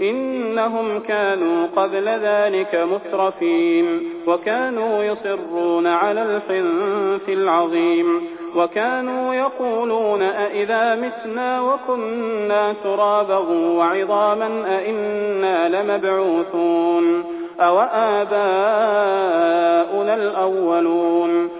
إنهم كانوا قبل ذلك مترفين وكانوا يصرون على الحنث العظيم وكانوا يقولون أئذا متنا وكنا ترابا وعظاما أئنا لمبعوثون أوآباؤنا الأولون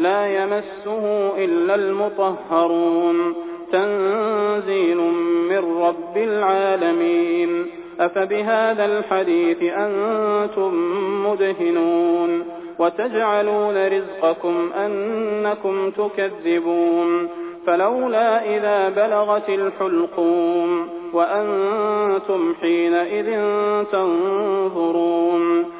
لا يمسه إلا المطهرون. تنزيل من رب العالمين. أفبهذا الحديث أنتم مدهنون. وتجعلون رزقكم أنكم تكذبون. فلولا إذا بلغت الحلقوم. وأنتم حينئذ تنظرون.